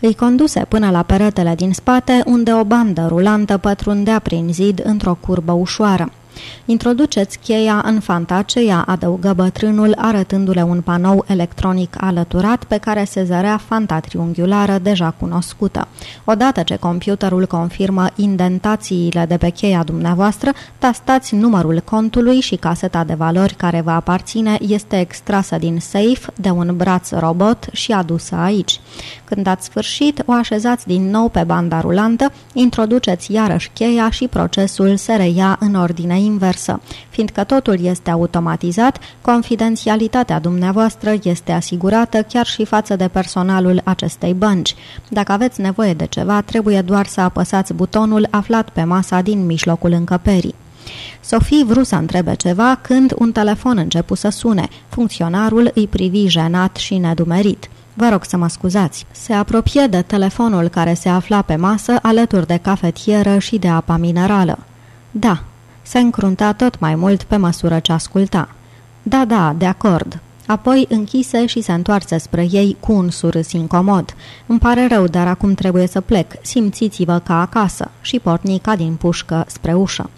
Îi conduse până la peretele din spate, unde o bandă rulantă pătrundea prin zid într-o curbă ușoară. Introduceți cheia în fanta aceea, adăugă bătrânul, arătându-le un panou electronic alăturat pe care se zărea fanta triunghiulară deja cunoscută. Odată ce computerul confirmă indentațiile de pe cheia dumneavoastră, tastați numărul contului și caseta de valori care vă aparține este extrasă din safe de un braț robot și adusă aici. Când ați sfârșit, o așezați din nou pe banda rulantă, introduceți iarăși cheia și procesul se reia în ordine inversă. Fiindcă totul este automatizat, confidențialitatea dumneavoastră este asigurată chiar și față de personalul acestei bănci. Dacă aveți nevoie de ceva, trebuie doar să apăsați butonul aflat pe masa din mijlocul încăperii. Sophie vrut să întrebe ceva când un telefon începu să sune. Funcționarul îi privi jenat și nedumerit. Vă rog să mă scuzați. Se apropie de telefonul care se afla pe masă alături de cafetieră și de apa minerală. Da, se încrunta tot mai mult pe măsură ce asculta. Da, da, de acord. Apoi închise și se întoarse spre ei cu un surâs incomod. Îmi pare rău, dar acum trebuie să plec. Simțiți-vă ca acasă. Și porni ca din pușcă spre ușă.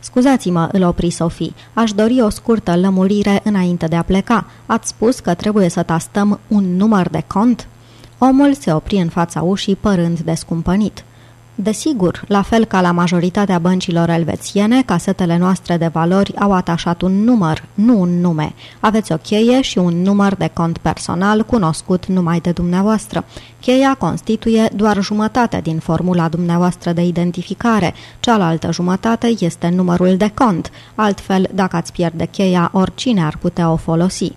Scuzați-mă, îl opri Sofie. Aș dori o scurtă lămurire înainte de a pleca. Ați spus că trebuie să tastăm un număr de cont? Omul se opri în fața ușii părând descumpănit. Desigur, la fel ca la majoritatea băncilor elvețiene, casetele noastre de valori au atașat un număr, nu un nume. Aveți o cheie și un număr de cont personal cunoscut numai de dumneavoastră. Cheia constituie doar jumătate din formula dumneavoastră de identificare, cealaltă jumătate este numărul de cont, altfel, dacă ați pierde cheia, oricine ar putea o folosi.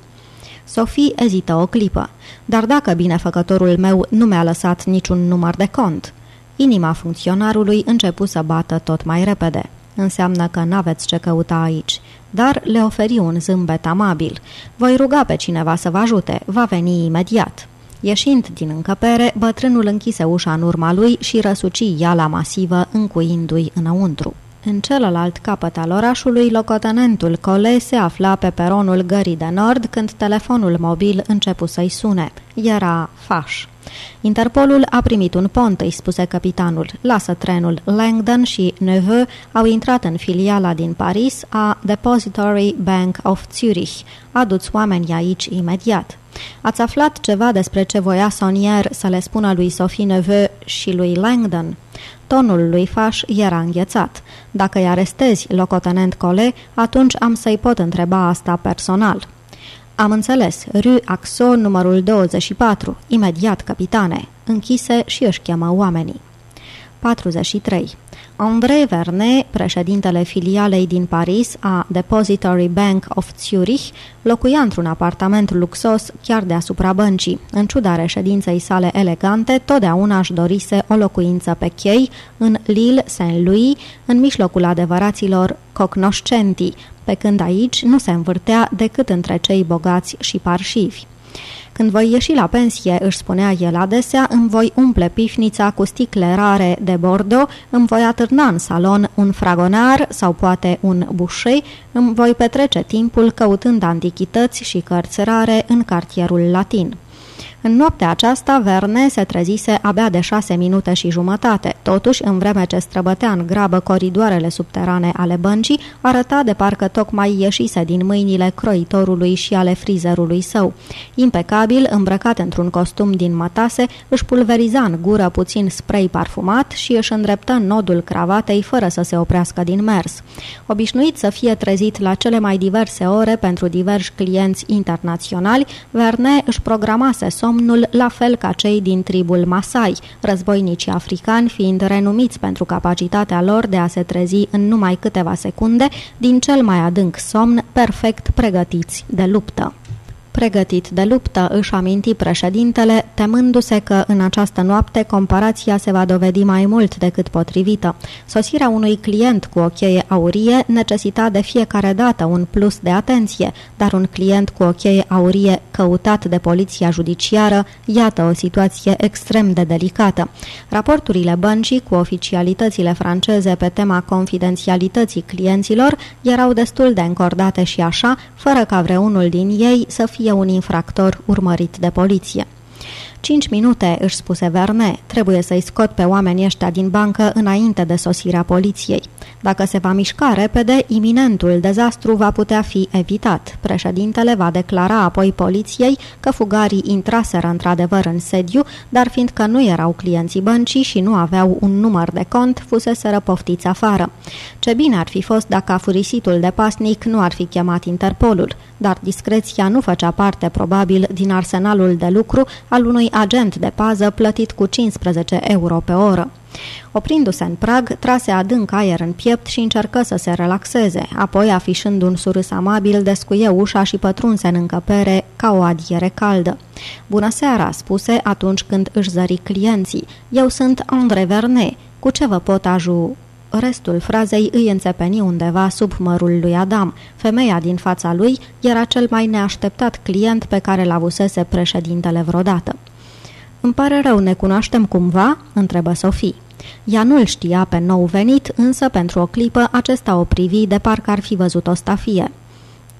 Sophie ezită o clipă. Dar dacă binefăcătorul meu nu mi-a lăsat niciun număr de cont? Inima funcționarului începu să bată tot mai repede. Înseamnă că n-aveți ce căuta aici. Dar le oferi un zâmbet amabil. Voi ruga pe cineva să vă ajute. Va veni imediat. Ieșind din încăpere, bătrânul închise ușa în urma lui și răsuci iala masivă, încuindu-i înăuntru. În celălalt capăt al orașului, locotenentul Cole se afla pe peronul gării de nord când telefonul mobil începu să-i sune. Era faș. Interpolul a primit un pont, îi spuse capitanul. Lasă trenul. Langdon și Neveu au intrat în filiala din Paris a Depository Bank of Zurich. Aduți oamenii aici imediat. Ați aflat ceva despre ce voia Sonier să le spună lui Sophie Neveu și lui Langdon? Tonul lui Faș era înghețat. Dacă îi arestezi, locotenent Cole, atunci am să-i pot întreba asta personal. Am înțeles. Rue Axo, numărul 24. Imediat, capitane. Închise și își cheamă oamenii. 43. André Vernet, președintele filialei din Paris a Depository Bank of Zurich, locuia într-un apartament luxos chiar deasupra băncii. În ciuda reședinței sale elegante, totdeauna își dorise o locuință pe chei în Lille Saint-Louis, în mijlocul adevăraților cognoscenti, pe când aici nu se învârtea decât între cei bogați și parșivi. Când voi ieși la pensie, își spunea el adesea, îmi voi umple pifnița cu sticle rare de Bordeaux, îmi voi atârna în salon un fragonar sau poate un bușei, îmi voi petrece timpul căutând antichități și cărți rare în cartierul latin. În noaptea aceasta, Verne se trezise abia de șase minute și jumătate. Totuși, în vreme ce străbătea în grabă coridoarele subterane ale băncii, arăta de parcă tocmai ieșise din mâinile croitorului și ale frizerului său. Impecabil, îmbrăcat într-un costum din mătase, își pulveriza în gură puțin spray parfumat și își îndreptă nodul cravatei fără să se oprească din mers. Obișnuit să fie trezit la cele mai diverse ore pentru diversi clienți internaționali, Verne își programase somn somnul la fel ca cei din tribul Masai, războinicii africani fiind renumiți pentru capacitatea lor de a se trezi în numai câteva secunde din cel mai adânc somn, perfect pregătiți de luptă. Pregătit de luptă, își aminti președintele, temându-se că în această noapte comparația se va dovedi mai mult decât potrivită. Sosirea unui client cu o cheie aurie necesita de fiecare dată un plus de atenție, dar un client cu o cheie aurie căutat de poliția judiciară, iată o situație extrem de delicată. Raporturile băncii cu oficialitățile franceze pe tema confidențialității clienților erau destul de încordate și așa, fără ca vreunul din ei să fie fie un infractor urmărit de poliție. Cinci minute, își spuse Verne, trebuie să-i scot pe oamenii ăștia din bancă înainte de sosirea poliției. Dacă se va mișca repede, iminentul dezastru va putea fi evitat. Președintele va declara apoi poliției că fugarii intraseră într-adevăr în sediu, dar fiindcă nu erau clienții băncii și nu aveau un număr de cont, fuseseră poftiți afară. Ce bine ar fi fost dacă afurisitul de pasnic nu ar fi chemat Interpolul, dar discreția nu făcea parte probabil din arsenalul de lucru al unui agent de pază plătit cu 15 euro pe oră. Oprindu-se în prag, trase adânc aer în piept și încercă să se relaxeze, apoi, afișând un surâs amabil, descuie ușa și pătrunse în încăpere ca o adiere caldă. Bună seara, spuse atunci când își zări clienții. Eu sunt André Vernet. Cu ce vă pot aju... Restul frazei îi înțepeni undeva sub mărul lui Adam. Femeia din fața lui era cel mai neașteptat client pe care l-avusese președintele vreodată. Îmi pare rău, ne cunoaștem cumva?" întrebă Sofie. Ea nu-l știa pe nou venit, însă pentru o clipă acesta o privi de parcă ar fi văzut o stafie.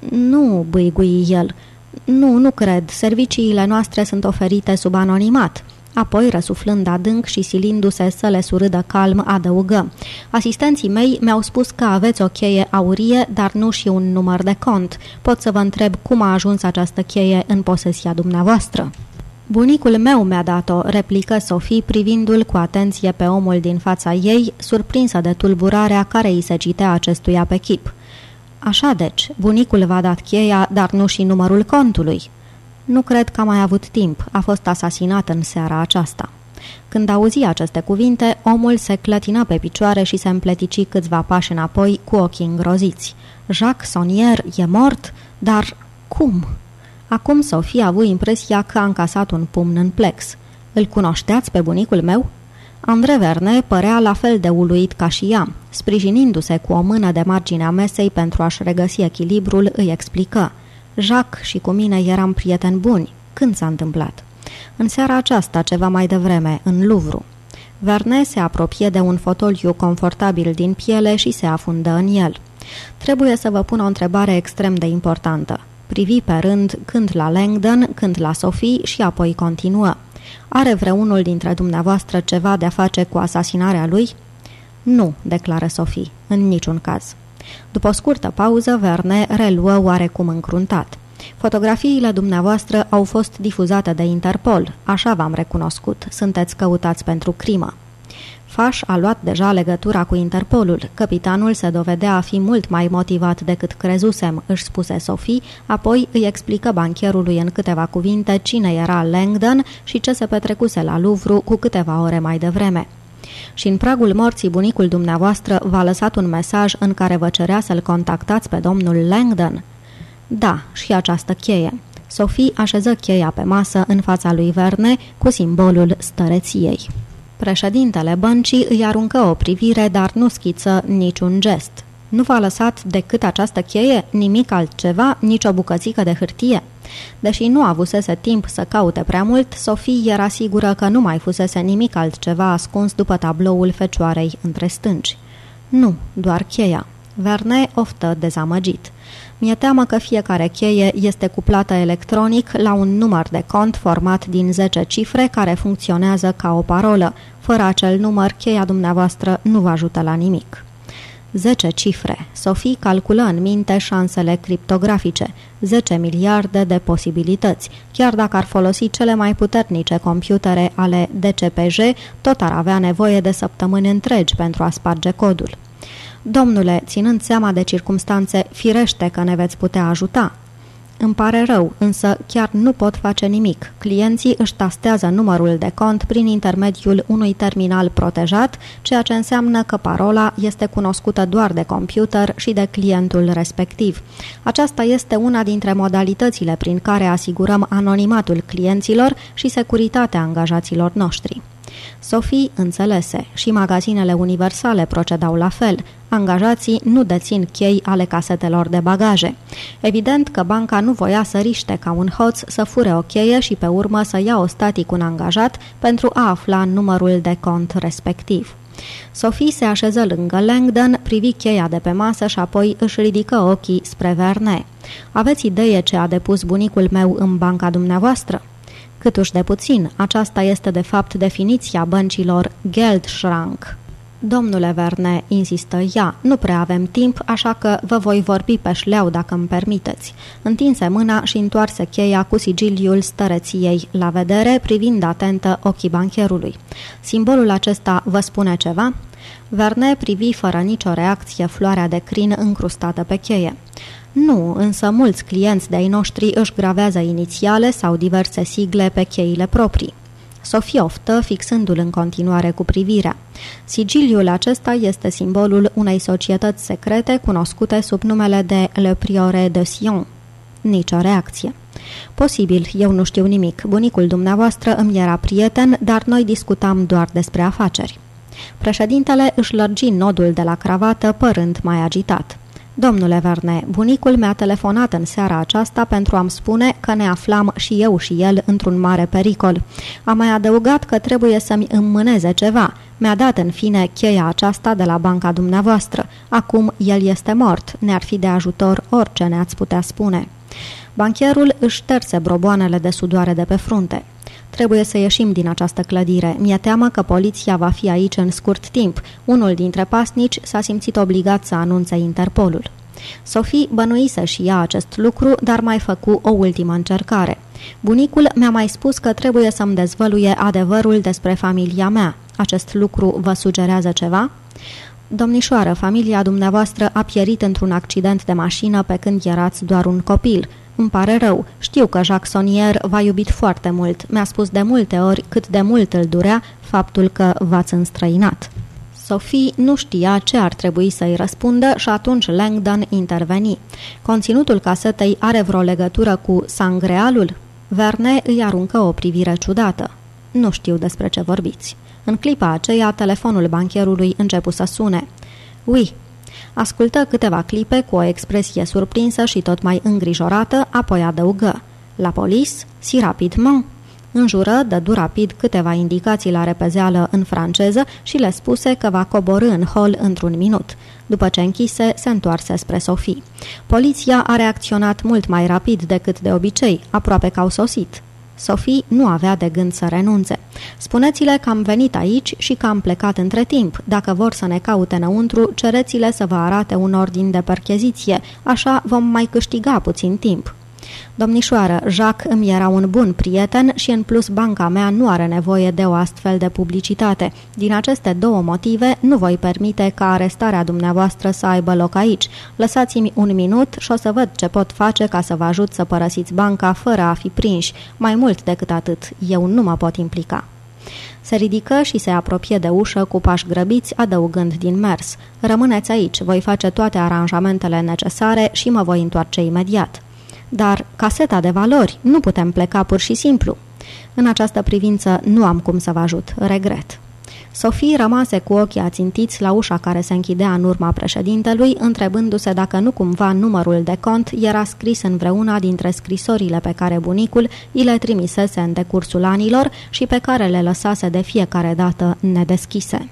Nu, bâigui el. Nu, nu cred. Serviciile noastre sunt oferite sub anonimat." Apoi, răsuflând adânc și silindu-se să le surâdă calm, adăugă. Asistenții mei mi-au spus că aveți o cheie aurie, dar nu și un număr de cont. Pot să vă întreb cum a ajuns această cheie în posesia dumneavoastră? Bunicul meu mi-a dat-o, replică Sofie privindu-l cu atenție pe omul din fața ei, surprinsă de tulburarea care îi se citea acestuia pe chip. Așa deci, bunicul v-a dat cheia, dar nu și numărul contului. Nu cred că a mai avut timp, a fost asasinat în seara aceasta. Când auzi aceste cuvinte, omul se clătină pe picioare și se împletici câțiva pași înapoi cu ochii îngroziți. Jacques Sonier e mort? Dar cum? Acum Sofia a avut impresia că a încasat un pumn în plex. Îl cunoșteați pe bunicul meu? André Verne părea la fel de uluit ca și ea. Sprijinindu-se cu o mână de marginea mesei pentru a-și regăsi echilibrul, îi explică. Jacques și cu mine eram prieteni buni. Când s-a întâmplat? În seara aceasta, ceva mai devreme, în Louvre. Verne se apropie de un fotoliu confortabil din piele și se afundă în el. Trebuie să vă pun o întrebare extrem de importantă privi pe rând când la Langdon, când la Sophie și apoi continuă. Are vreunul dintre dumneavoastră ceva de a face cu asasinarea lui? Nu, declară Sophie, în niciun caz. După o scurtă pauză, Verne reluă oarecum încruntat. Fotografiile dumneavoastră au fost difuzate de Interpol, așa v-am recunoscut. Sunteți căutați pentru crimă. Faș a luat deja legătura cu Interpolul. Capitanul se dovedea a fi mult mai motivat decât crezusem, își spuse Sophie, apoi îi explică bancherului în câteva cuvinte cine era Langdon și ce se petrecuse la Louvre cu câteva ore mai devreme. Și în pragul morții bunicul dumneavoastră v-a lăsat un mesaj în care vă cerea să-l contactați pe domnul Langdon? Da, și această cheie. Sophie așeză cheia pe masă în fața lui Verne cu simbolul stăreției. Președintele băncii îi aruncă o privire, dar nu schiță niciun gest. Nu v-a lăsat decât această cheie, nimic altceva, nici o bucățică de hârtie? Deși nu avusese timp să caute prea mult, Sofie era sigură că nu mai fusese nimic altceva ascuns după tabloul fecioarei între stânci. Nu, doar cheia. Verne oftă dezamăgit. Mi-e teamă că fiecare cheie este cuplată electronic la un număr de cont format din 10 cifre care funcționează ca o parolă. Fără acel număr, cheia dumneavoastră nu vă ajută la nimic. 10 cifre. Sofie calculă în minte șansele criptografice. 10 miliarde de posibilități. Chiar dacă ar folosi cele mai puternice computere ale DCPJ, tot ar avea nevoie de săptămâni întregi pentru a sparge codul. Domnule, ținând seama de circumstanțe, firește că ne veți putea ajuta. Îmi pare rău, însă chiar nu pot face nimic. Clienții își tastează numărul de cont prin intermediul unui terminal protejat, ceea ce înseamnă că parola este cunoscută doar de computer și de clientul respectiv. Aceasta este una dintre modalitățile prin care asigurăm anonimatul clienților și securitatea angajaților noștri. Sophie înțelese și magazinele universale procedau la fel. Angajații nu dețin chei ale casetelor de bagaje. Evident că banca nu voia să riște ca un hoț să fure o cheie și pe urmă să ia o static un angajat pentru a afla numărul de cont respectiv. Sophie se așeză lângă Langdon, privi cheia de pe masă și apoi își ridică ochii spre Verne. Aveți idee ce a depus bunicul meu în banca dumneavoastră?" Câtuși de puțin, aceasta este de fapt definiția băncilor Geldschrank. Domnule Verne, insistă ea, nu prea avem timp, așa că vă voi vorbi pe șleau dacă îmi permiteți. Întinse mâna și întoarse cheia cu sigiliul stăreției la vedere, privind atentă ochii bancherului. Simbolul acesta vă spune ceva? Verne privi fără nicio reacție floarea de crin încrustată pe cheie. Nu, însă mulți clienți de-ai noștri își gravează inițiale sau diverse sigle pe cheile proprii. Sofie oftă, fixându-l în continuare cu privirea. Sigiliul acesta este simbolul unei societăți secrete cunoscute sub numele de Le Priore de Sion. Nicio reacție. Posibil, eu nu știu nimic. Bunicul dumneavoastră îmi era prieten, dar noi discutam doar despre afaceri. Președintele își lărgi nodul de la cravată, părând mai agitat. Domnule Verne, bunicul mi-a telefonat în seara aceasta pentru a-mi spune că ne aflam și eu și el într-un mare pericol. A mai adăugat că trebuie să-mi îmmâneze ceva. Mi-a dat în fine cheia aceasta de la banca dumneavoastră. Acum el este mort. Ne-ar fi de ajutor orice ne-ați putea spune. Bancherul își șterse broboanele de sudoare de pe frunte. Trebuie să ieșim din această clădire. Mi-e teamă că poliția va fi aici în scurt timp. Unul dintre pasnici s-a simțit obligat să anunțe Interpolul. Sophie bănuise și ea acest lucru, dar mai făcu o ultimă încercare. Bunicul mi-a mai spus că trebuie să-mi dezvăluie adevărul despre familia mea. Acest lucru vă sugerează ceva? Domnișoară, familia dumneavoastră a pierit într-un accident de mașină pe când erați doar un copil. Îmi pare rău. Știu că Jacques Sonier v-a iubit foarte mult. Mi-a spus de multe ori cât de mult îl durea faptul că v-ați înstrăinat. Sophie nu știa ce ar trebui să-i răspundă și atunci Langdon interveni. Conținutul casetei are vreo legătură cu sangrealul? Verne îi aruncă o privire ciudată. Nu știu despre ce vorbiți. În clipa aceea, telefonul bancherului începu să sune. Ui, Ascultă câteva clipe cu o expresie surprinsă și tot mai îngrijorată, apoi adăugă. La polis? Si rapidement? Înjură, dădu rapid câteva indicații la repezeală în franceză și le spuse că va coborâ în hol într-un minut. După ce închise, se întoarse spre Sofie. Poliția a reacționat mult mai rapid decât de obicei, aproape că au sosit. Sophie nu avea de gând să renunțe. Spuneți-le că am venit aici și că am plecat între timp. Dacă vor să ne caute înăuntru, cereți-le să vă arate un ordin de percheziție. Așa vom mai câștiga puțin timp. Domnișoară, Jacques îmi era un bun prieten și în plus banca mea nu are nevoie de o astfel de publicitate. Din aceste două motive, nu voi permite ca arestarea dumneavoastră să aibă loc aici. Lăsați-mi un minut și o să văd ce pot face ca să vă ajut să părăsiți banca fără a fi prinși. Mai mult decât atât, eu nu mă pot implica. Se ridică și se apropie de ușă cu pași grăbiți, adăugând din mers. Rămâneți aici, voi face toate aranjamentele necesare și mă voi întoarce imediat. Dar caseta de valori, nu putem pleca pur și simplu. În această privință nu am cum să vă ajut, regret. Sofie rămase cu ochii ațintiți la ușa care se închidea în urma președintelui, întrebându-se dacă nu cumva numărul de cont era scris în vreuna dintre scrisorile pe care bunicul îi le trimisese în decursul anilor și pe care le lăsase de fiecare dată nedeschise.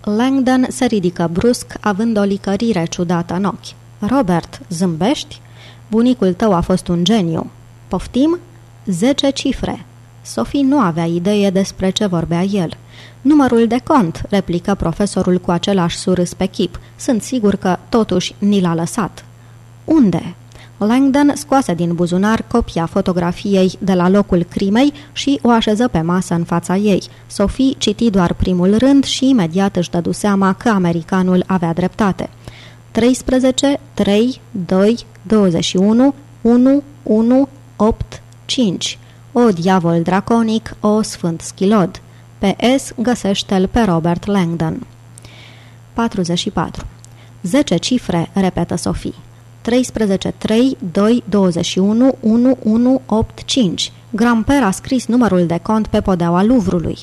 Langdon se ridică brusc, având o licărire ciudată în ochi. Robert, zâmbești?" Bunicul tău a fost un geniu. Poftim? Zece cifre. Sophie nu avea idee despre ce vorbea el. Numărul de cont, replică profesorul cu același surâs pe chip. Sunt sigur că, totuși, ni l-a lăsat. Unde? Langdon scoase din buzunar copia fotografiei de la locul crimei și o așeză pe masă în fața ei. Sophie citi doar primul rând și imediat își dădu seama că americanul avea dreptate. 13, 3, 2, 21, 1, 1, 8, 5. O diavol draconic, o sfânt schilod. P.S. Găsește-l pe Robert Langdon. 44. 10 cifre, repetă Sophie. 13, 3, 2, 21, 1, 1, 8, 5. Gramper a scris numărul de cont pe podeaua Luvrului.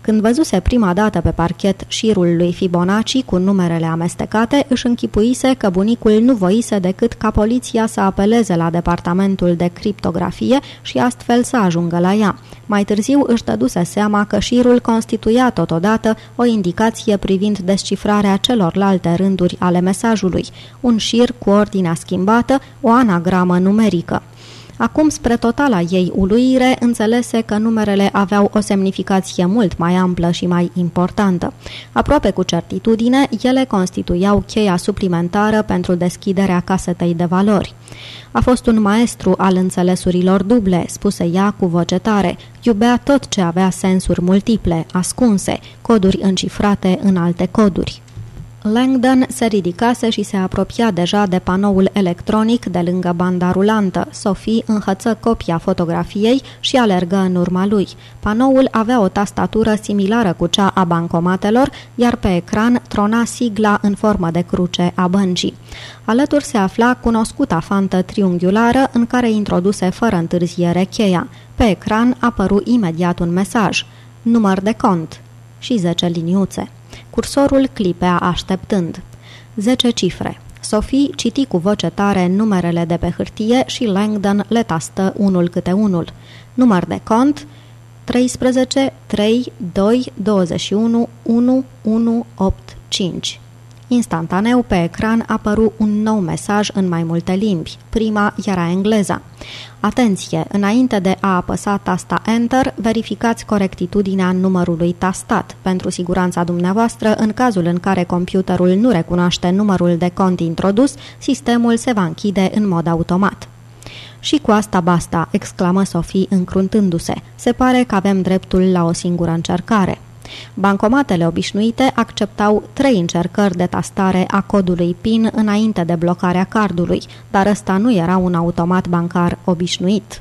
Când văzuse prima dată pe parchet șirul lui Fibonacci cu numerele amestecate, își închipuise că bunicul nu voise decât ca poliția să apeleze la departamentul de criptografie și astfel să ajungă la ea. Mai târziu își dăduse seama că șirul constituia totodată o indicație privind descifrarea celorlalte rânduri ale mesajului, un șir cu ordinea schimbată, o anagramă numerică. Acum, spre totala ei uluire, înțelese că numerele aveau o semnificație mult mai amplă și mai importantă. Aproape cu certitudine, ele constituiau cheia suplimentară pentru deschiderea casetei de valori. A fost un maestru al înțelesurilor duble, spuse ea cu voce tare. Iubea tot ce avea sensuri multiple, ascunse, coduri încifrate în alte coduri. Langdon se ridicase și se apropia deja de panoul electronic de lângă banda rulantă. Sophie înhăță copia fotografiei și alergă în urma lui. Panoul avea o tastatură similară cu cea a bancomatelor, iar pe ecran trona sigla în formă de cruce a băncii. Alături se afla cunoscuta fantă triunghiulară în care introduse fără întârziere cheia. Pe ecran apăru imediat un mesaj. Număr de cont și 10 liniuțe. Cursorul clipea așteptând. Zece cifre. Sophie citi cu voce tare numerele de pe hârtie și Langdon le tastă unul câte unul. Număr de cont 13 3 2 21 1 1 8 5. Instantaneu pe ecran apăru un nou mesaj în mai multe limbi. Prima era engleza. Atenție! Înainte de a apăsa tasta Enter, verificați corectitudinea numărului tastat. Pentru siguranța dumneavoastră, în cazul în care computerul nu recunoaște numărul de cont introdus, sistemul se va închide în mod automat. Și cu asta basta, exclamă Sofie încruntându-se. Se pare că avem dreptul la o singură încercare. Bancomatele obișnuite acceptau trei încercări de tastare a codului PIN înainte de blocarea cardului, dar ăsta nu era un automat bancar obișnuit.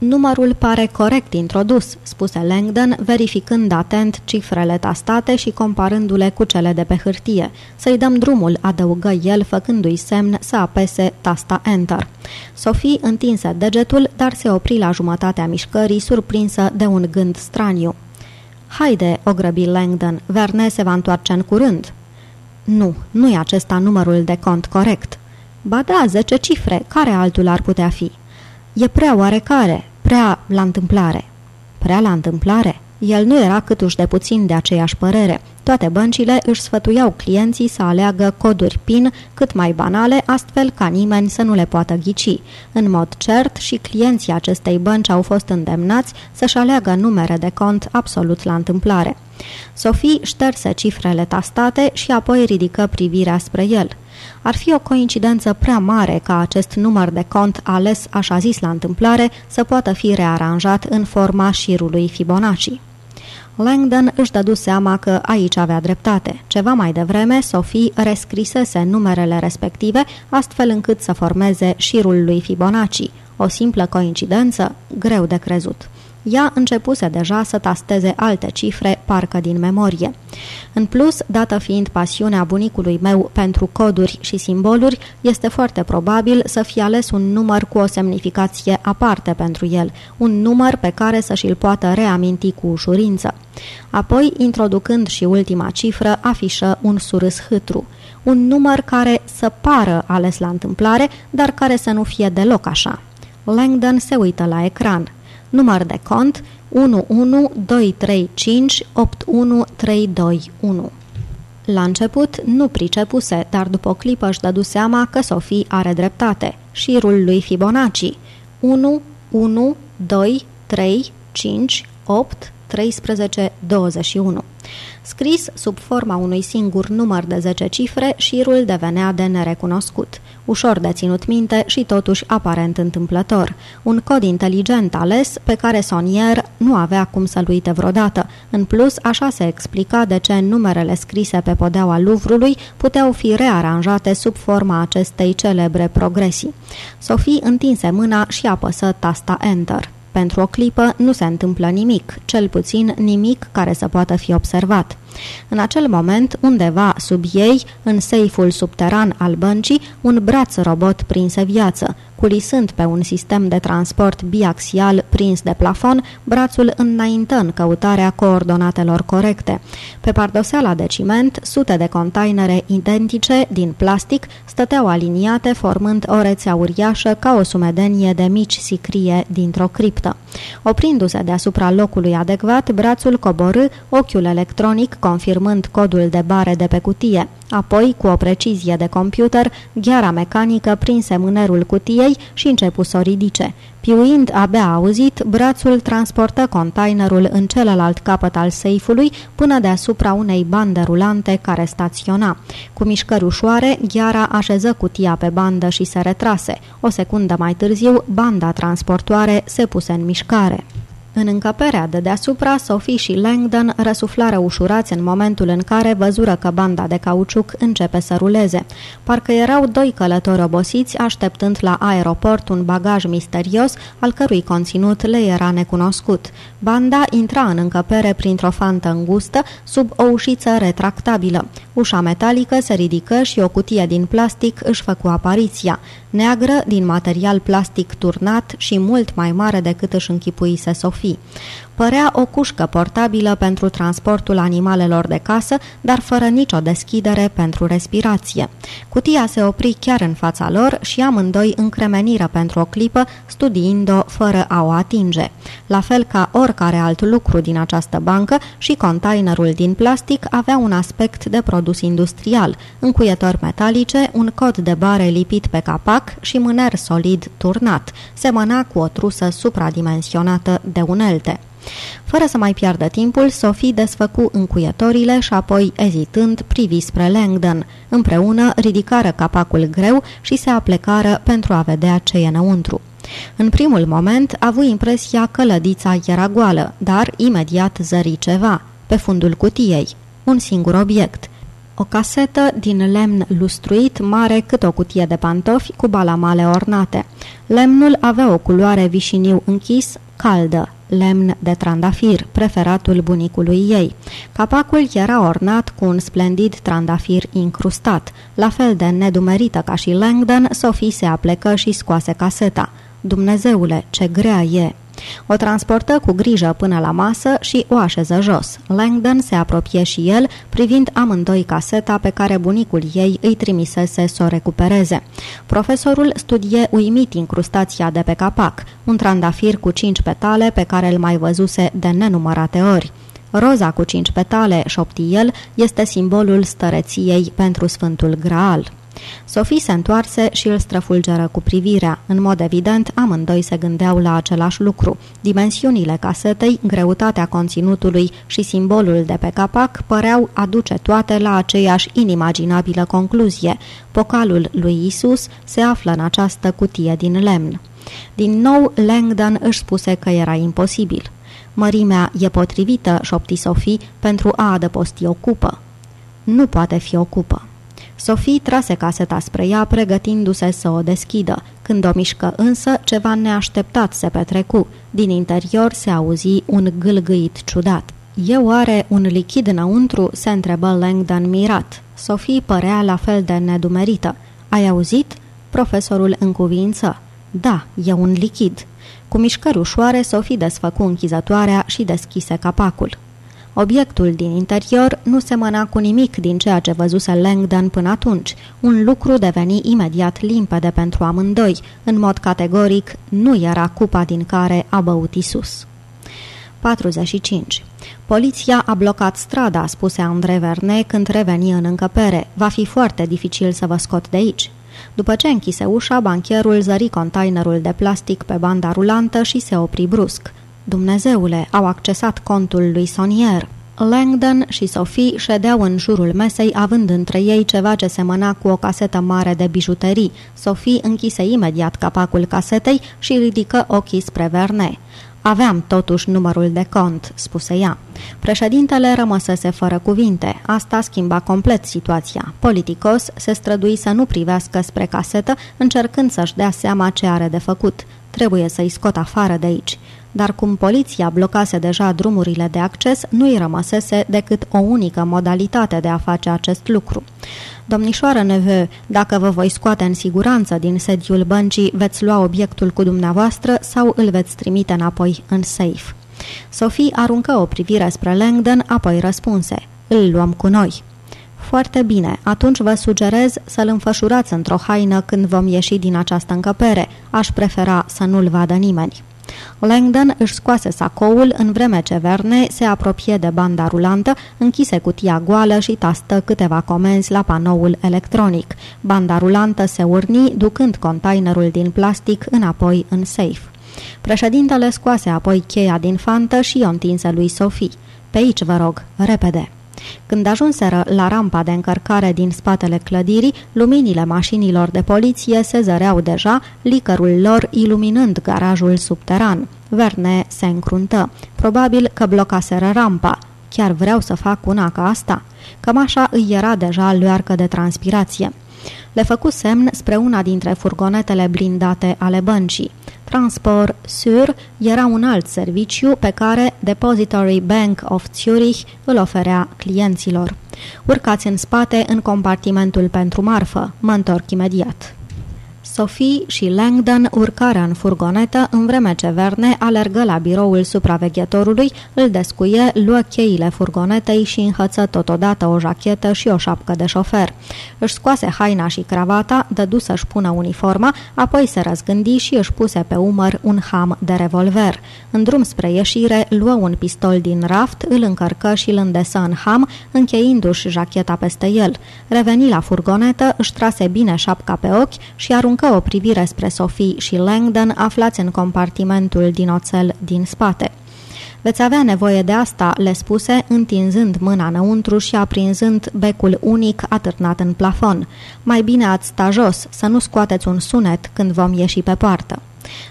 Numărul pare corect introdus, spuse Langdon, verificând atent cifrele tastate și comparându-le cu cele de pe hârtie. Să-i dăm drumul, adăugă el, făcându-i semn să apese tasta Enter. Sophie întinse degetul, dar se opri la jumătatea mișcării, surprinsă de un gând straniu. Haide, o grăbi Langdon, Verne se va întoarce în curând. Nu, nu e acesta numărul de cont corect. Ba da, zece cifre, care altul ar putea fi? E prea oarecare, prea la întâmplare. Prea la întâmplare? El nu era câtuși de puțin de aceeași părere. Toate băncile își sfătuiau clienții să aleagă coduri PIN cât mai banale, astfel ca nimeni să nu le poată ghici. În mod cert, și clienții acestei bănci au fost îndemnați să-și aleagă numere de cont absolut la întâmplare. Sophie șterse cifrele tastate și apoi ridică privirea spre el. Ar fi o coincidență prea mare ca acest număr de cont ales așa zis la întâmplare să poată fi rearanjat în forma șirului Fibonacci. Langdon își dădu seama că aici avea dreptate. Ceva mai devreme, Sophie rescrisese numerele respective, astfel încât să formeze șirul lui Fibonacci. O simplă coincidență? Greu de crezut. Ea începuse deja să tasteze alte cifre, parcă din memorie. În plus, dată fiind pasiunea bunicului meu pentru coduri și simboluri, este foarte probabil să fie ales un număr cu o semnificație aparte pentru el, un număr pe care să și-l poată reaminti cu ușurință. Apoi, introducând și ultima cifră, afișă un surâs hâtru, un număr care să pară ales la întâmplare, dar care să nu fie deloc așa. Langdon se uită la ecran număr de cont 112358131. La început nu pricepuse, dar după o clipă își dădu seama că Sofie are dreptate. Șirul lui Fibonacci 1, 1, 2, 3, 5, 8, 13, 21. Scris sub forma unui singur număr de 10 cifre, șirul devenea de nerecunoscut, ușor de ținut minte și totuși aparent întâmplător. Un cod inteligent ales pe care Sonier nu avea cum să-l uite vreodată. În plus, așa se explica de ce numerele scrise pe podeaua Luvrului puteau fi rearanjate sub forma acestei celebre progresii. Sophie întinse mâna și apăsă tasta Enter. Pentru o clipă nu se întâmplă nimic, cel puțin nimic care să poată fi observat. În acel moment, undeva sub ei, în seiful subteran al băncii, un braț robot prinse viață. Culisând pe un sistem de transport biaxial prins de plafon, brațul înaintă în căutarea coordonatelor corecte. Pe pardoseala de ciment, sute de containere identice din plastic stăteau aliniate formând o rețea uriașă ca o sumedenie de mici sicrie dintr-o criptă. Oprindu-se deasupra locului adecvat, brațul coborâ, ochiul electronic confirmând codul de bare de pe cutie. Apoi, cu o precizie de computer, gheara mecanică prinse mânerul cutiei și începu să o ridice. Piuind abia auzit, brațul transportă containerul în celălalt capăt al seifului până deasupra unei bande rulante care staționa. Cu mișcări ușoare, gheara așeză cutia pe bandă și se retrase. O secundă mai târziu, banda transportoare se puse în mișcare. În încăperea de deasupra, Sophie și Langdon răsuflară ușurați în momentul în care văzură că banda de cauciuc începe să ruleze. Parcă erau doi călători obosiți așteptând la aeroport un bagaj misterios al cărui conținut le era necunoscut. Banda intra în încăpere printr-o fantă îngustă sub o ușiță retractabilă. Ușa metalică se ridică și o cutie din plastic își făcu apariția, neagră din material plastic turnat și mult mai mare decât își închipuise Sofie. Părea o cușcă portabilă pentru transportul animalelor de casă, dar fără nicio deschidere pentru respirație. Cutia se opri chiar în fața lor și amândoi încremeniră pentru o clipă, studiind-o fără a o atinge. La fel ca oricare alt lucru din această bancă și containerul din plastic avea un aspect de produs industrial, încuietori metalice, un cod de bare lipit pe capac și mâner solid turnat, semăna cu o trusă supradimensionată de unelte. Fără să mai piardă timpul, Sophie desfăcu încuietorile și apoi, ezitând, privi spre Langdon. Împreună ridicară capacul greu și se aplecară pentru a vedea ce e înăuntru. În primul moment a avut impresia că lădița era goală, dar imediat zări ceva, pe fundul cutiei, un singur obiect – o casetă din lemn lustruit, mare cât o cutie de pantofi, cu balamale ornate. Lemnul avea o culoare vișiniu închis, caldă, lemn de trandafir, preferatul bunicului ei. Capacul era ornat cu un splendid trandafir incrustat. La fel de nedumerită ca și Langdon, Sophie se aplecă și scoase caseta. Dumnezeule, ce grea e! O transportă cu grijă până la masă și o așeză jos. Langdon se apropie și el, privind amândoi caseta pe care bunicul ei îi trimisese să o recupereze. Profesorul studie uimit incrustația de pe capac, un trandafir cu cinci petale pe care îl mai văzuse de nenumărate ori. Roza cu cinci petale, șopti el, este simbolul stăreției pentru Sfântul Graal. Sofie se întoarse și îl străfulgeră cu privirea. În mod evident, amândoi se gândeau la același lucru. Dimensiunile casetei, greutatea conținutului și simbolul de pe capac păreau aduce toate la aceeași inimaginabilă concluzie. Pocalul lui Isus se află în această cutie din lemn. Din nou, Langdon își spuse că era imposibil. Mărimea e potrivită, șopti Sofie, pentru a adăposti o cupă. Nu poate fi o cupă. Sofie trase caseta spre ea, pregătindu-se să o deschidă. Când o mișcă însă, ceva neașteptat se petrecu. Din interior se auzi un gâlgâit ciudat. E oare un lichid înăuntru?" se întrebă Langdon mirat. Sofie părea la fel de nedumerită. Ai auzit?" Profesorul în cuvință. Da, e un lichid." Cu mișcări ușoare, Sofie desfăcu închizătoarea și deschise capacul. Obiectul din interior nu semăna cu nimic din ceea ce văzuse Langdon până atunci. Un lucru deveni imediat limpede pentru amândoi. În mod categoric, nu era cupa din care a băut Isus. 45. Poliția a blocat strada, spuse André Verne când reveni în încăpere. Va fi foarte dificil să vă scot de aici. După ce închise ușa, bancherul zări containerul de plastic pe banda rulantă și se opri brusc. Dumnezeule, au accesat contul lui Sonier. Langdon și Sophie ședeau în jurul mesei, având între ei ceva ce semăna cu o casetă mare de bijuterii. Sophie închise imediat capacul casetei și ridică ochii spre Verne. Aveam totuși numărul de cont, spuse ea. Președintele rămăsese fără cuvinte. Asta schimba complet situația. Politicos se strădui să nu privească spre casetă, încercând să-și dea seama ce are de făcut. Trebuie să-i scot afară de aici dar cum poliția blocase deja drumurile de acces, nu îi rămăsese decât o unică modalitate de a face acest lucru. Domnișoară Neveu, dacă vă voi scoate în siguranță din sediul băncii, veți lua obiectul cu dumneavoastră sau îl veți trimite înapoi în safe. Sophie aruncă o privire spre Langdon, apoi răspunse, îl luăm cu noi. Foarte bine, atunci vă sugerez să-l înfășurați într-o haină când vom ieși din această încăpere. Aș prefera să nu-l vadă nimeni. Langdon își scoase sacoul în vreme ce Verne se apropie de banda rulantă, închise cutia goală și tastă câteva comenzi la panoul electronic. Banda rulantă se urni, ducând containerul din plastic înapoi în safe. Președintele scoase apoi cheia din fantă și o întinse lui Sophie. Pe aici, vă rog, repede!" Când ajunseră la rampa de încărcare din spatele clădirii, luminile mașinilor de poliție se zăreau deja, licărul lor iluminând garajul subteran. Verne se încruntă. Probabil că blocaseră rampa. Chiar vreau să fac una ca asta? Cămașa îi era deja luarcă de transpirație. Le făcu semn spre una dintre furgonetele blindate ale băncii. Transport Sur era un alt serviciu pe care Depository Bank of Zurich îl oferea clienților. Urcați în spate în compartimentul pentru marfă. Mă întorc imediat. Sophie și Langdon urcară în furgonetă în vreme ce Verne alergă la biroul supraveghetorului, îl descuie, luă cheile furgonetei și înhăță totodată o jachetă și o șapcă de șofer. Își scoase haina și cravata, dădu să-și pună uniforma, apoi se răzgândi și își puse pe umăr un ham de revolver. În drum spre ieșire, luă un pistol din raft, îl încărcă și îl îndesă în ham, încheindu-și jacheta peste el. Reveni la furgonetă, își trase bine șapca pe ochi și aruncă aruncă o privire spre Sophie și Langdon aflați în compartimentul din oțel din spate. Veți avea nevoie de asta, le spuse, întinzând mâna înăuntru și aprinzând becul unic atârnat în plafon. Mai bine ați sta jos, să nu scoateți un sunet când vom ieși pe poartă.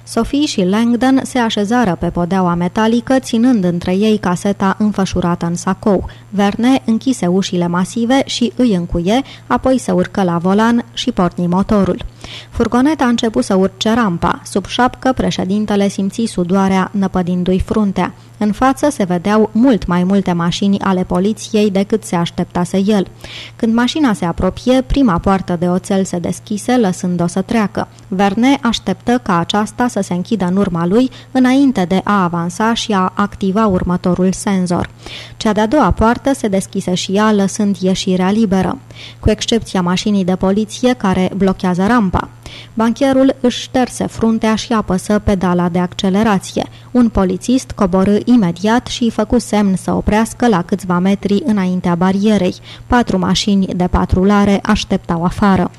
Sophie și Langdon se așezară pe podeaua metalică, ținând între ei caseta înfășurată în sacou. Verne închise ușile masive și îi încuie, apoi se urcă la volan și porni motorul. Furgoneta a început să urce rampa. Sub șapcă, președintele simți sudoarea năpădindu-i fruntea. În față se vedeau mult mai multe mașini ale poliției decât se așteptase el. Când mașina se apropie, prima poartă de oțel se deschise, lăsând-o să treacă. Verne așteptă ca aceasta să se închidă în urma lui înainte de a avansa și a activa următorul senzor. Cea de-a doua poartă se deschise și ea, lăsând ieșirea liberă, cu excepția mașinii de poliție care blochează rampa. Bancherul își șterse fruntea și apăsă pedala de accelerație. Un polițist coborâ imediat și îi făcu semn să oprească la câțiva metri înaintea barierei. Patru mașini de patrulare așteptau afară.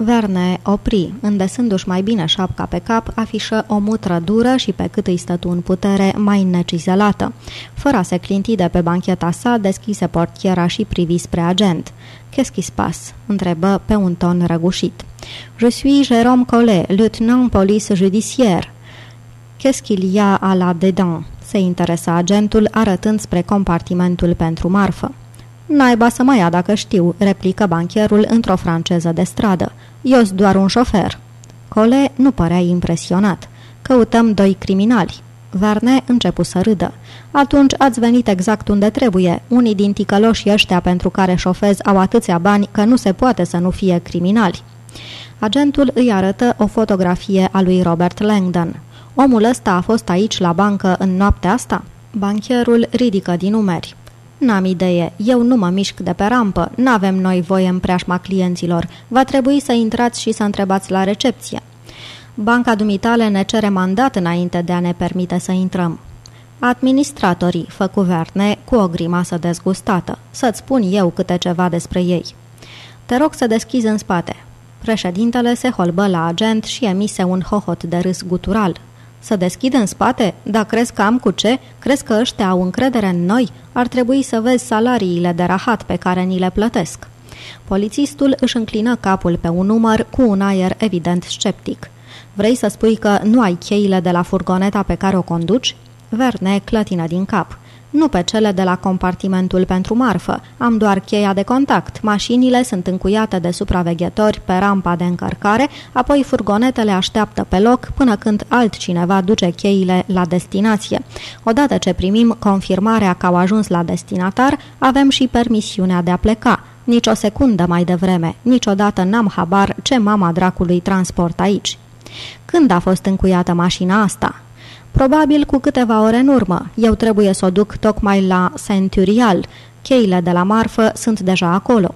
Verne opri, îndesându-și mai bine șapca pe cap, afișă o mutră dură și pe cât îi stătu în putere, mai necizelată. Fără a se clinti de pe bancheta sa, deschise portiera și privi spre agent. Qu'est-ce qui se passe?" întrebă pe un ton răgușit. Je suis Jérôme Collet, lieutenant police judiciaire. Qu'est-ce qu'il y a à la dedans? se interesa agentul, arătând spre compartimentul pentru marfă. Naiba să mă ia dacă știu, replică bancherul într-o franceză de stradă. Eu sunt doar un șofer. Cole nu părea impresionat. Căutăm doi criminali. Verne începu să râdă. Atunci ați venit exact unde trebuie. Unii din ticăloșii ăștia pentru care șofezi au atâția bani că nu se poate să nu fie criminali. Agentul îi arătă o fotografie a lui Robert Langdon. Omul ăsta a fost aici la bancă în noaptea asta? Bancherul ridică din umeri. N-am idee, eu nu mă mișc de pe rampă, n-avem noi voie în preajma clienților. Va trebui să intrați și să întrebați la recepție. Banca dumitale ne cere mandat înainte de a ne permite să intrăm. Administratorii, făcu Verne cu o grimasă dezgustată. Să-ți spun eu câte ceva despre ei. Te rog să deschizi în spate. Președintele se holbă la agent și emise un hohot de râs gutural. Să deschid în spate? Da, crezi că am cu ce? Crezi că ăștia au încredere în noi? Ar trebui să vezi salariile de rahat pe care ni le plătesc. Polițistul își înclină capul pe un număr cu un aer evident sceptic. Vrei să spui că nu ai cheile de la furgoneta pe care o conduci? Verne clătină din cap. Nu pe cele de la compartimentul pentru marfă. Am doar cheia de contact. Mașinile sunt încuiate de supraveghetori pe rampa de încărcare, apoi furgonetele așteaptă pe loc până când altcineva duce cheile la destinație. Odată ce primim confirmarea că au ajuns la destinatar, avem și permisiunea de a pleca. Nici o secundă mai devreme, niciodată n-am habar ce mama dracului transport aici. Când a fost încuiată mașina asta? Probabil cu câteva ore în urmă. Eu trebuie să o duc tocmai la Centurial. Cheile de la marfă sunt deja acolo.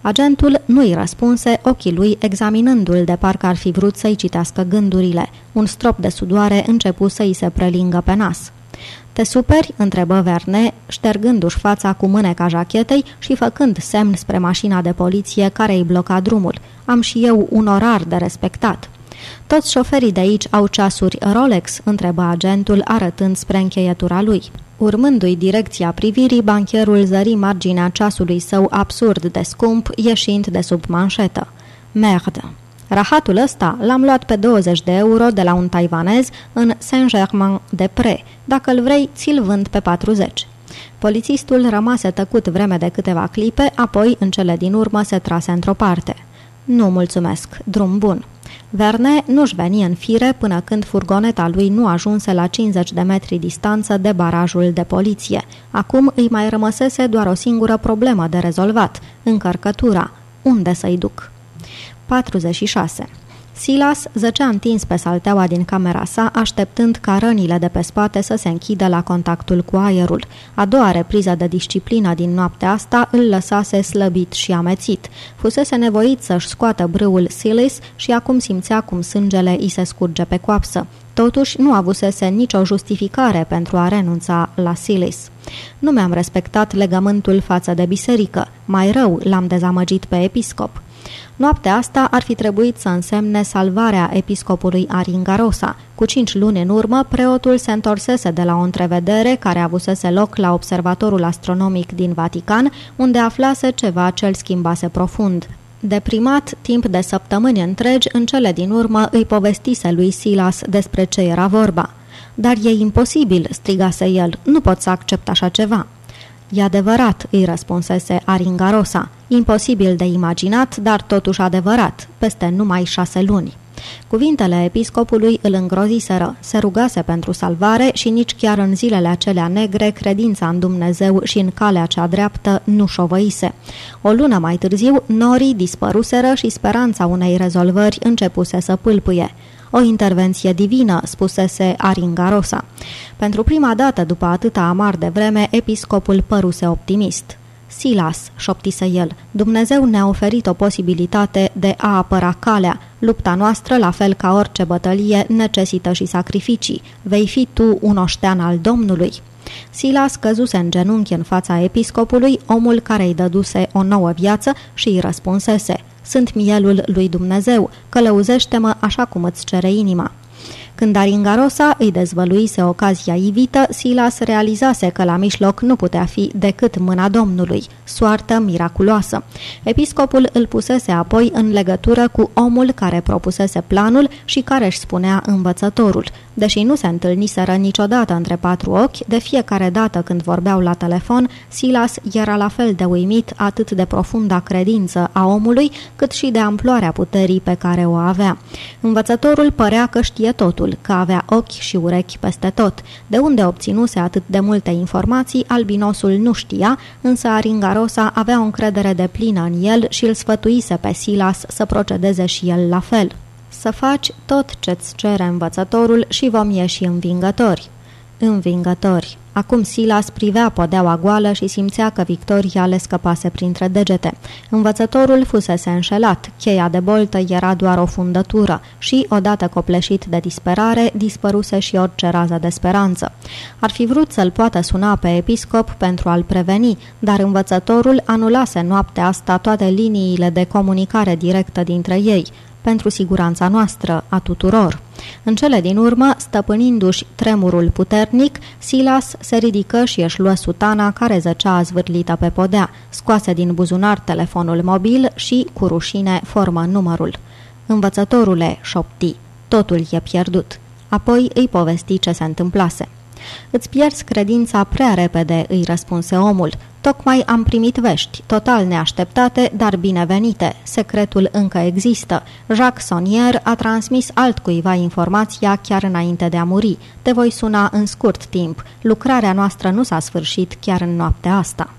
Agentul nu-i răspunse, ochii lui examinându-l de parcă ar fi vrut să-i citească gândurile. Un strop de sudoare începu să-i se prelingă pe nas. Te superi?" întrebă Verne, ștergându-și fața cu mâneca jachetei și făcând semn spre mașina de poliție care îi bloca drumul. Am și eu un orar de respectat." Toți șoferii de aici au ceasuri Rolex?" întrebă agentul arătând spre încheietura lui. Urmându-i direcția privirii, bancherul zări marginea ceasului său absurd de scump, ieșind de sub manșetă. Merde! Rahatul ăsta l-am luat pe 20 de euro de la un taiwanez în Saint-Germain-de-Pré. Dacă îl vrei, ți-l vând pe 40. Polițistul rămase tăcut vreme de câteva clipe, apoi, în cele din urmă, se trase într-o parte. Nu mulțumesc, drum bun. Verne nu-și veni în fire până când furgoneta lui nu ajunse la 50 de metri distanță de barajul de poliție. Acum îi mai rămăsese doar o singură problemă de rezolvat, încărcătura. Unde să-i duc? 46. Silas zăcea întins pe salteaua din camera sa, așteptând ca rănile de pe spate să se închidă la contactul cu aerul. A doua repriză de disciplină din noaptea asta îl lăsase slăbit și amețit. Fusese nevoit să-și scoată brâul Silas și acum simțea cum sângele îi se scurge pe coapsă. Totuși, nu avusese nicio justificare pentru a renunța la Silis. Nu mi-am respectat legământul față de biserică. Mai rău, l-am dezamăgit pe episcop. Noaptea asta ar fi trebuit să însemne salvarea episcopului Aringarosa. Cu cinci luni în urmă, preotul se întorsese de la o întrevedere care avusese loc la observatorul astronomic din Vatican, unde aflase ceva ce îl schimbase profund. Deprimat timp de săptămâni întregi, în cele din urmă îi povestise lui Silas despre ce era vorba. Dar e imposibil, strigase el, nu pot să accept așa ceva. E adevărat, îi răspunsese Aringarosa. Imposibil de imaginat, dar totuși adevărat, peste numai șase luni. Cuvintele episcopului îl îngroziseră, se rugase pentru salvare și nici chiar în zilele acelea negre credința în Dumnezeu și în calea cea dreaptă nu șovăise. O lună mai târziu, norii dispăruseră și speranța unei rezolvări începuse să pâlpâie. O intervenție divină, spusese Aringarosa. Pentru prima dată după atâta amar de vreme, episcopul păruse optimist. Silas, șoptise el, Dumnezeu ne-a oferit o posibilitate de a apăra calea. Lupta noastră, la fel ca orice bătălie, necesită și sacrificii. Vei fi tu un oștean al Domnului. Silas căzuse în genunchi în fața episcopului, omul care îi dăduse o nouă viață și îi răspunsese – sunt mielul lui Dumnezeu, călăuzește-mă așa cum îți cere inima. Când Aringarosa îi dezvăluise ocazia ivită, Silas realizase că la mijloc nu putea fi decât mâna Domnului, soartă miraculoasă. Episcopul îl pusese apoi în legătură cu omul care propusese planul și care își spunea învățătorul. Deși nu se întâlniseră niciodată între patru ochi, de fiecare dată când vorbeau la telefon, Silas era la fel de uimit atât de profunda credință a omului, cât și de amploarea puterii pe care o avea. Învățătorul părea că știe totul, că avea ochi și urechi peste tot. De unde obținuse atât de multe informații, albinosul nu știa, însă Aringarosa avea o încredere de plină în el și îl sfătuise pe Silas să procedeze și el la fel să faci tot ce-ți cere învățătorul și vom ieși învingători. Învingători. Acum Silas privea podeaua goală și simțea că Victoria le scăpase printre degete. Învățătorul fusese înșelat, cheia de boltă era doar o fundătură și, odată copleșit de disperare, dispăruse și orice rază de speranță. Ar fi vrut să-l poată suna pe episcop pentru a-l preveni, dar învățătorul anulase noaptea asta toate liniile de comunicare directă dintre ei pentru siguranța noastră, a tuturor. În cele din urmă, stăpânindu-și tremurul puternic, Silas se ridică și își luă sutana care zăcea zvârlită pe podea, scoase din buzunar telefonul mobil și, cu rușine, formă numărul. Învățătorule, șopti, totul e pierdut. Apoi îi povesti ce se întâmplase. Îți pierzi credința prea repede, îi răspunse omul. Tocmai am primit vești, total neașteptate, dar binevenite. Secretul încă există. Jacques Sonier a transmis altcuiva informația chiar înainte de a muri. Te voi suna în scurt timp. Lucrarea noastră nu s-a sfârșit chiar în noaptea asta.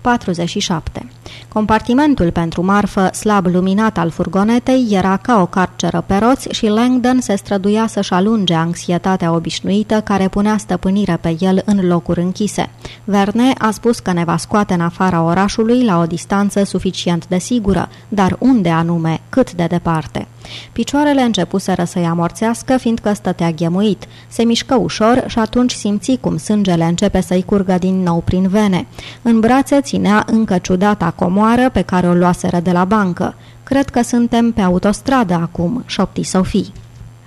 47. Compartimentul pentru marfă slab luminat al furgonetei era ca o carceră pe roți și Langdon se străduia să-și alunge anxietatea obișnuită care punea stăpânire pe el în locuri închise. Verne a spus că ne va scoate în afara orașului la o distanță suficient de sigură, dar unde anume, cât de departe? Picioarele începuseră să-i amorțească, fiindcă stătea ghemuit. Se mișcă ușor și atunci simți cum sângele începe să-i curgă din nou prin vene. În brațe ținea încă ciudata comoară pe care o luaseră de la bancă. Cred că suntem pe autostradă acum, șopti Sofie.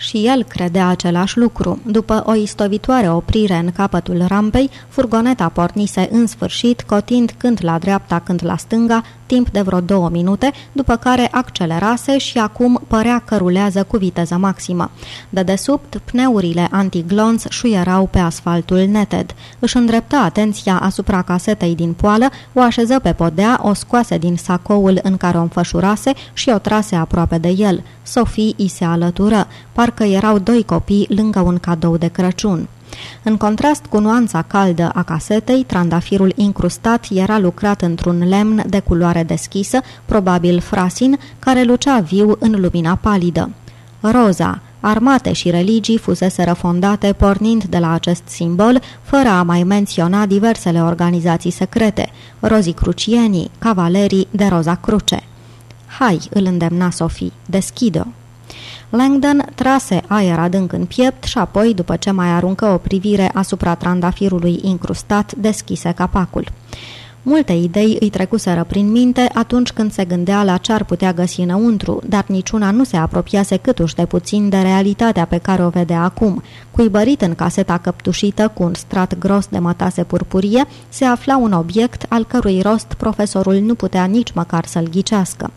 Și el credea același lucru. După o istovitoare oprire în capătul rampei, furgoneta pornise în sfârșit, cotind când la dreapta, când la stânga, timp de vreo două minute, după care accelerase și acum părea că rulează cu viteză maximă. De desubt, pneurile antiglonț șuierau pe asfaltul neted. Își îndreptă atenția asupra casetei din poală, o așeză pe podea, o scoase din sacoul în care o înfășurase și o trase aproape de el. Sophie îi se alătură. Parcă erau doi copii lângă un cadou de Crăciun. În contrast cu nuanța caldă a casetei, trandafirul incrustat era lucrat într-un lemn de culoare deschisă, probabil frasin, care lucea viu în lumina palidă. Roza, armate și religii fusese răfondate pornind de la acest simbol, fără a mai menționa diversele organizații secrete, rozicrucienii, cavalerii de roza cruce. Hai, îl îndemna Sofie, deschide-o. Langdon trase aer adânc în piept și apoi, după ce mai aruncă o privire asupra trandafirului incrustat, deschise capacul. Multe idei îi trecuseră prin minte atunci când se gândea la ce ar putea găsi înăuntru, dar niciuna nu se apropiase câtuși de puțin de realitatea pe care o vedea acum. Cuibărit în caseta căptușită cu un strat gros de mătase purpurie, se afla un obiect al cărui rost profesorul nu putea nici măcar să-l ghicească.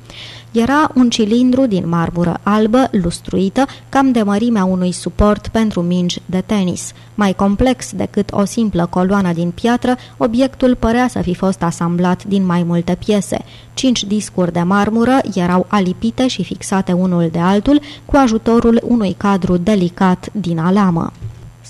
Era un cilindru din marmură albă, lustruită, cam de mărimea unui suport pentru mingi de tenis. Mai complex decât o simplă coloană din piatră, obiectul părea să fi fost asamblat din mai multe piese. Cinci discuri de marmură erau alipite și fixate unul de altul cu ajutorul unui cadru delicat din alamă.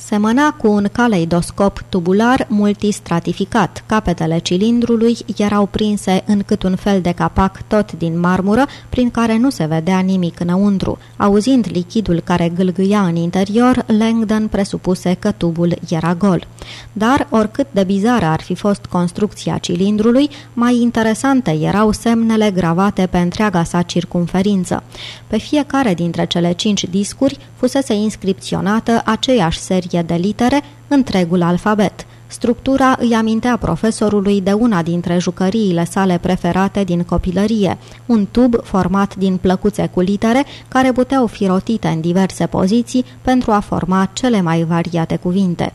Semăna cu un caleidoscop tubular multistratificat. Capetele cilindrului erau prinse în cât un fel de capac tot din marmură, prin care nu se vedea nimic înăuntru. Auzind lichidul care gâlgâia în interior, Langdon presupuse că tubul era gol. Dar, oricât de bizară ar fi fost construcția cilindrului, mai interesante erau semnele gravate pe întreaga sa circumferință. Pe fiecare dintre cele cinci discuri fusese inscripționată aceeași serie de litere întregul alfabet. Structura îi amintea profesorului de una dintre jucăriile sale preferate din copilărie, un tub format din plăcuțe cu litere care puteau fi rotite în diverse poziții pentru a forma cele mai variate cuvinte.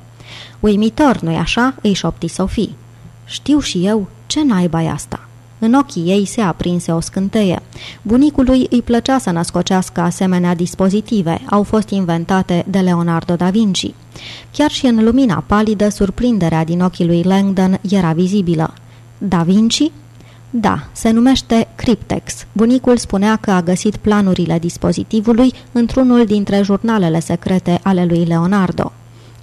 Uimitor, nu-i așa?" îi șopti Sofie. Știu și eu ce naiba e asta." În ochii ei se aprinse o scânteie. Bunicului îi plăcea să născocească asemenea dispozitive. Au fost inventate de Leonardo da Vinci. Chiar și în lumina palidă, surprinderea din ochii lui Langdon era vizibilă. Da Vinci? Da, se numește Cryptex. Bunicul spunea că a găsit planurile dispozitivului într-unul dintre jurnalele secrete ale lui Leonardo.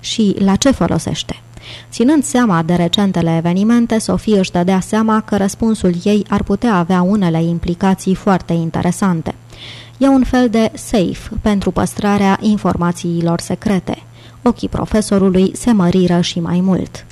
Și la ce folosește? Ținând seama de recentele evenimente, Sofie își dădea seama că răspunsul ei ar putea avea unele implicații foarte interesante. E un fel de safe pentru păstrarea informațiilor secrete. Ochii profesorului se măriră și mai mult.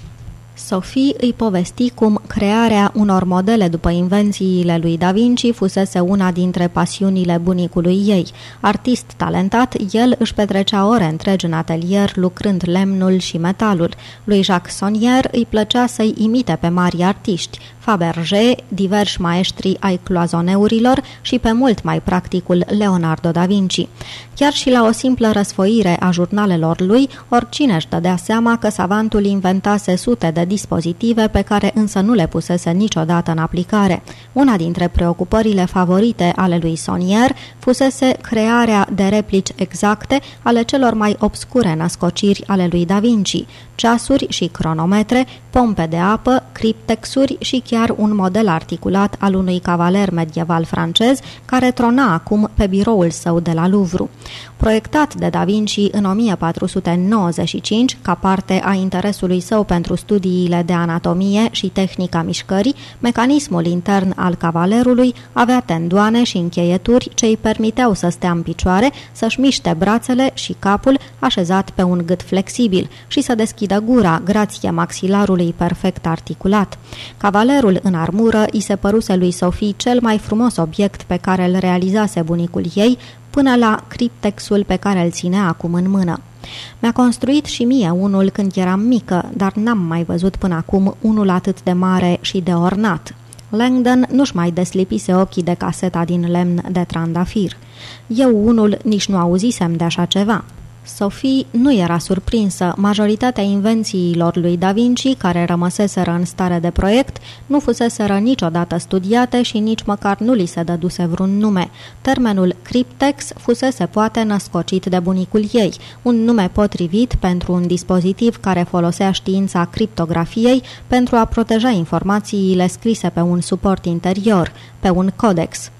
Sophie îi povesti cum crearea unor modele după invențiile lui Da Vinci fusese una dintre pasiunile bunicului ei. Artist talentat, el își petrecea ore întregi în atelier lucrând lemnul și metalul. Lui Jacques Sonnier îi plăcea să-i imite pe mari artiști, Fabergé, diversi maestri ai cloazoneurilor și pe mult mai practicul Leonardo da Vinci. Chiar și la o simplă răsfoire a jurnalelor lui, oricine își dădea seama că savantul inventase sute de dispozitive pe care însă nu le pusese niciodată în aplicare. Una dintre preocupările favorite ale lui Sonier fusese crearea de replici exacte ale celor mai obscure născociri ale lui Da Vinci, ceasuri și cronometre, pompe de apă, criptexuri și chiar un model articulat al unui cavaler medieval francez care trona acum pe biroul său de la Louvre. Proiectat de Da Vinci în 1495 ca parte a interesului său pentru studiile de anatomie și tehnica mișcării, mecanismul intern al cavalerului avea tendoane și încheieturi ce îi permiteau să stea în picioare, să-și miște brațele și capul așezat pe un gât flexibil și să deschidă gura, grație maxilarului perfect articulat. Cavalerul în armură îi se păruse lui Sofie cel mai frumos obiect pe care îl realizase bunicul ei, până la criptexul pe care îl ținea acum în mână. Mi-a construit și mie unul când eram mică, dar n-am mai văzut până acum unul atât de mare și de ornat. Langdon nu-și mai deslipise ochii de caseta din lemn de trandafir. Eu unul nici nu auzisem de așa ceva. Sophie nu era surprinsă. Majoritatea invențiilor lui Da Vinci, care rămăseseră în stare de proiect, nu fuseseră niciodată studiate și nici măcar nu li se dăduse vreun nume. Termenul cryptex fusese poate născocit de bunicul ei, un nume potrivit pentru un dispozitiv care folosea știința criptografiei pentru a proteja informațiile scrise pe un suport interior, pe un codex.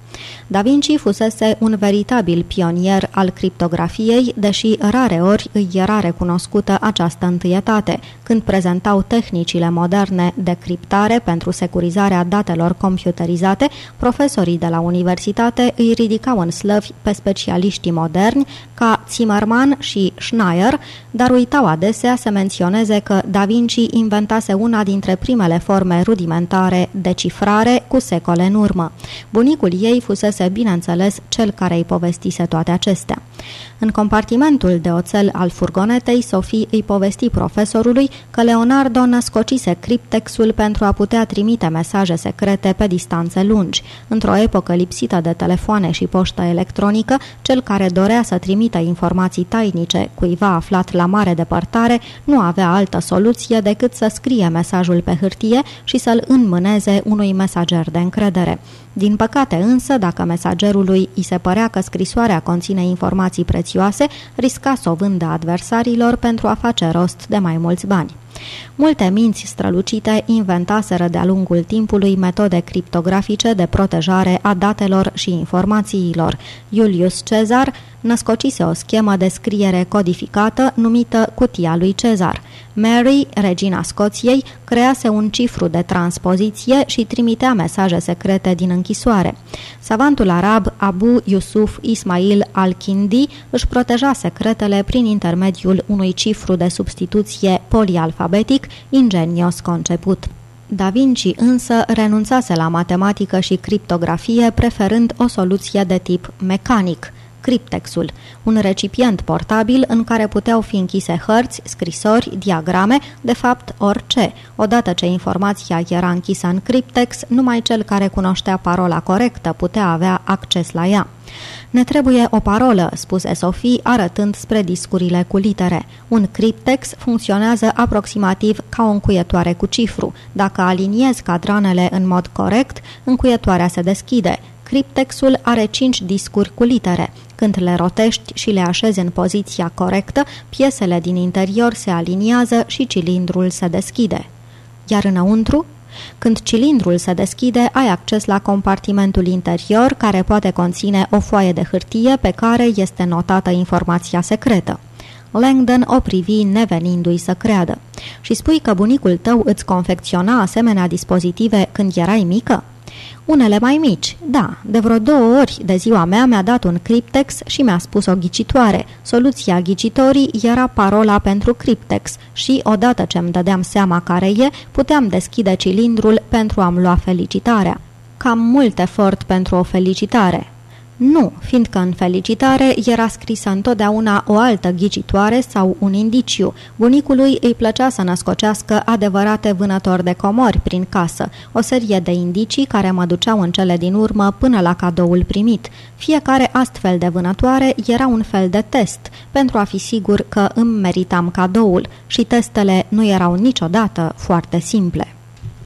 Da Vinci fusese un veritabil pionier al criptografiei, deși rare ori îi era recunoscută această întâietate, când prezentau tehnicile moderne de criptare pentru securizarea datelor computerizate, profesorii de la universitate îi ridicau în slăvi pe specialiștii moderni ca Zimmermann și Schneier, dar uitau adesea să menționeze că Da Vinci inventase una dintre primele forme rudimentare de cifrare cu secole în urmă. Bunicul ei fusese, bineînțeles, cel care îi povestise toate acestea. În compartimentul de oțel al furgonetei, Sofie îi povesti profesorului că Leonardo născocise criptexul pentru a putea trimite mesaje secrete pe distanțe lungi. Într-o epocă lipsită de telefoane și poștă electronică, cel care dorea să trimită informații tainice cuiva aflat la mare depărtare nu avea altă soluție decât să scrie mesajul pe hârtie și să-l înmâneze unui mesager de încredere. Din păcate însă, dacă mesagerului îi se părea că scrisoarea conține informații prețioase, risca să o vândă adversarilor pentru a face rost de mai mulți bani. Multe minți strălucite inventaseră de-a lungul timpului metode criptografice de protejare a datelor și informațiilor. Iulius Cezar născocise o schemă de scriere codificată numită Cutia lui Cezar. Mary, regina Scoției, crease un cifru de transpoziție și trimitea mesaje secrete din închisoare. Savantul arab Abu Yusuf Ismail al-Kindi își proteja secretele prin intermediul unui cifru de substituție polialfabetic ingenios conceput. Da Vinci însă renunțase la matematică și criptografie preferând o soluție de tip mecanic – criptexul, un recipient portabil în care puteau fi închise hărți, scrisori, diagrame, de fapt orice. Odată ce informația era închisă în criptex, numai cel care cunoștea parola corectă putea avea acces la ea. Ne trebuie o parolă, spuse Sofie, arătând spre discurile cu litere. Un criptex funcționează aproximativ ca o încuietoare cu cifru. Dacă aliniezi cadranele în mod corect, încuietoarea se deschide. Criptexul are cinci discuri cu litere. Când le rotești și le așezi în poziția corectă, piesele din interior se aliniază și cilindrul se deschide. Iar înăuntru? Când cilindrul se deschide, ai acces la compartimentul interior, care poate conține o foaie de hârtie pe care este notată informația secretă. Langdon o privi nevenindu-i să creadă. Și spui că bunicul tău îți confecționa asemenea dispozitive când erai mică? Unele mai mici, da, de vreo două ori de ziua mea mi-a dat un criptex și mi-a spus o ghicitoare. Soluția ghicitorii era parola pentru criptex și, odată ce îmi dădeam seama care e, puteam deschide cilindrul pentru a-mi lua felicitarea. Cam mult efort pentru o felicitare, nu, fiindcă în felicitare era scrisă întotdeauna o altă ghicitoare sau un indiciu. Bunicului îi plăcea să născocească adevărate vânători de comori prin casă, o serie de indicii care mă duceau în cele din urmă până la cadoul primit. Fiecare astfel de vânătoare era un fel de test, pentru a fi sigur că îmi meritam cadoul și testele nu erau niciodată foarte simple.